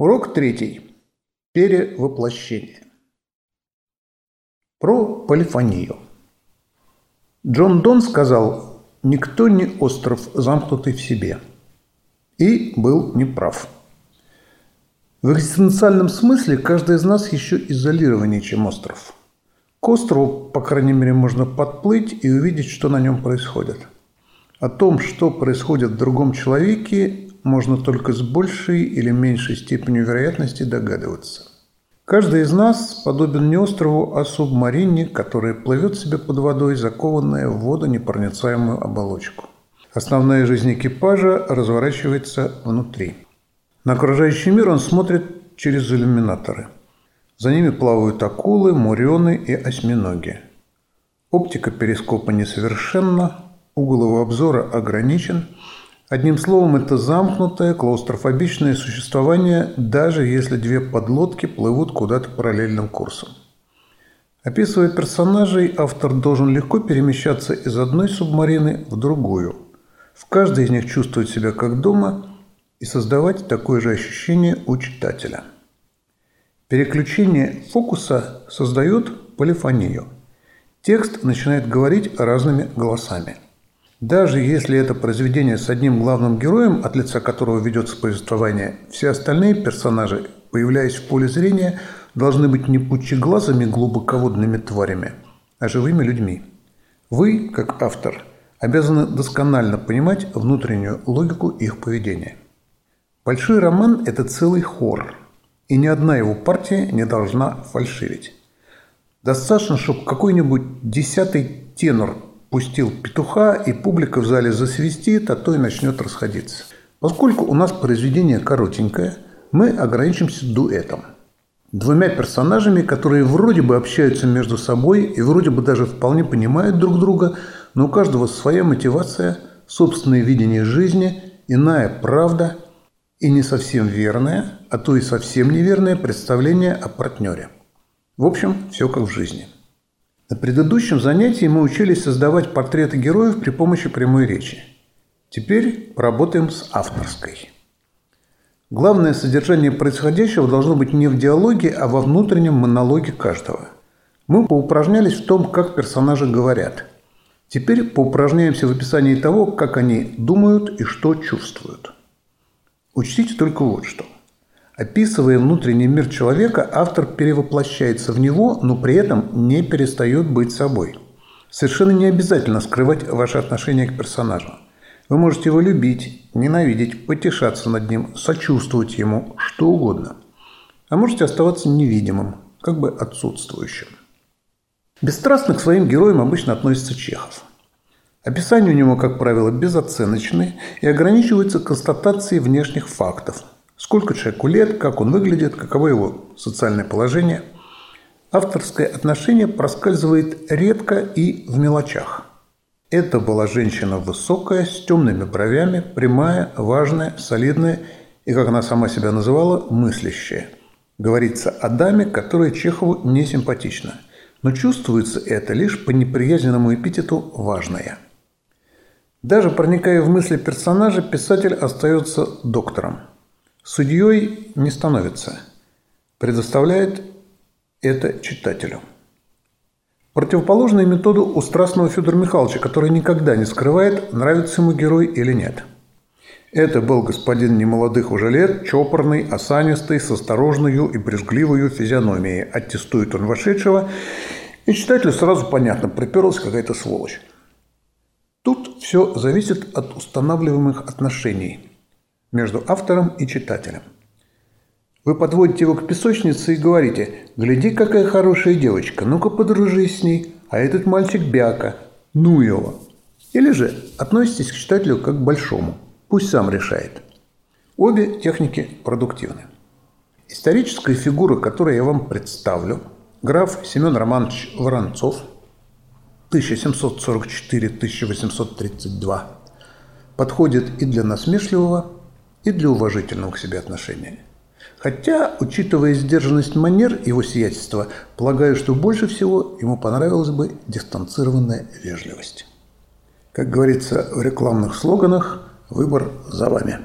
Урок третий. Перевоплощение. Про полифонию. Джон Дон сказал, никто не остров, замкнутый в себе. И был неправ. В экзистенциальном смысле каждый из нас еще изолированнее, чем остров. К острову, по крайней мере, можно подплыть и увидеть, что на нем происходит. О том, что происходит в другом человеке, можно только с большей или меньшей степенью вероятности догадываться. Каждый из нас подобен не острову, а субмарине, которая плывет себе под водой, закованная в водонепроницаемую оболочку. Основная жизнь экипажа разворачивается внутри. На окружающий мир он смотрит через иллюминаторы. За ними плавают акулы, мурены и осьминоги. Оптика перископа несовершенна, угол его обзора ограничен – Одним словом, это замкнутое, клаустрофобичное существование, даже если две подлодки плывут куда-то параллельным курсом. Описывая персонажей, автор должен легко перемещаться из одной субмарины в другую. В каждой из них чувствовать себя как дома и создавать такое же ощущение у читателя. Переключение фокуса создает полифонию. Текст начинает говорить разными голосами – даже если это произведение с одним главным героем, от лица которого ведется повествование, все остальные персонажи, появляясь в поле зрения, должны быть не пучеглазыми глубоководными тварями, а живыми людьми. Вы, как автор, обязаны досконально понимать внутреннюю логику их поведения. Большой роман – это целый хор, и ни одна его партия не должна фальшивить. Достаточно, чтобы какой-нибудь десятый тенор пустил петуха, и публика в зале засвистит, а то и начнет расходиться. Поскольку у нас произведение коротенькое, мы ограничимся дуэтом. Двумя персонажами, которые вроде бы общаются между собой и вроде бы даже вполне понимают друг друга, но у каждого своя мотивация, собственное видение жизни, иная правда и не совсем верное, а то и совсем неверное представление о партнере. В общем, все как в жизни – на предыдущем занятии мы учились создавать портреты героев при помощи прямой речи. Теперь поработаем с авторской. Главное содержание происходящего должно быть не в диалоге, а во внутреннем монологе каждого. Мы поупражнялись в том, как персонажи говорят. Теперь поупражняемся в описании того, как они думают и что чувствуют. Учтите только вот что – Описывая внутренний мир человека, автор перевоплощается в него, но при этом не перестает быть собой. Совершенно не обязательно скрывать ваше отношение к персонажу. Вы можете его любить, ненавидеть, потешаться над ним, сочувствовать ему, что угодно. А можете оставаться невидимым, как бы отсутствующим. Бесстрастно к своим героям обычно относится Чехов. Описание у него, как правило, безоценочные и ограничиваются констатацией внешних фактов – Сколько человеку лет, как он выглядит, каково его социальное положение. Авторское отношение проскальзывает редко и в мелочах. Это была женщина высокая, с темными бровями, прямая, важная, солидная и, как она сама себя называла, мыслящая. Говорится о даме, которая Чехову не симпатична. Но чувствуется это лишь по неприязненному эпитету «важная». Даже проникая в мысли персонажа, писатель остается доктором – Судьей не становится, предоставляет это читателю. Противоположная методу у страстного Федора Михайловича, который никогда не скрывает, нравится ему герой или нет. Это был господин немолодых уже лет, чопорный, осанистый, с осторожной и брезгливой физиономией. Аттестует он вошедшего, и читателю сразу понятно, приперлась какая-то сволочь. Тут все зависит от устанавливаемых отношений – между автором и читателем. Вы подводите его к песочнице и говорите «Гляди, какая хорошая девочка, ну-ка подружись с ней, а этот мальчик бяка, ну его». Или же относитесь к читателю как к большому, пусть сам решает. Обе техники продуктивны. Историческая фигура, которую я вам представлю, граф Семен Романович Воронцов, 1744-1832, подходит и для насмешливого, и для уважительного к себе отношения. Хотя, учитывая сдержанность манер его сиятельства, полагаю, что больше всего ему понравилась бы дистанцированная вежливость. Как говорится в рекламных слоганах, выбор за вами.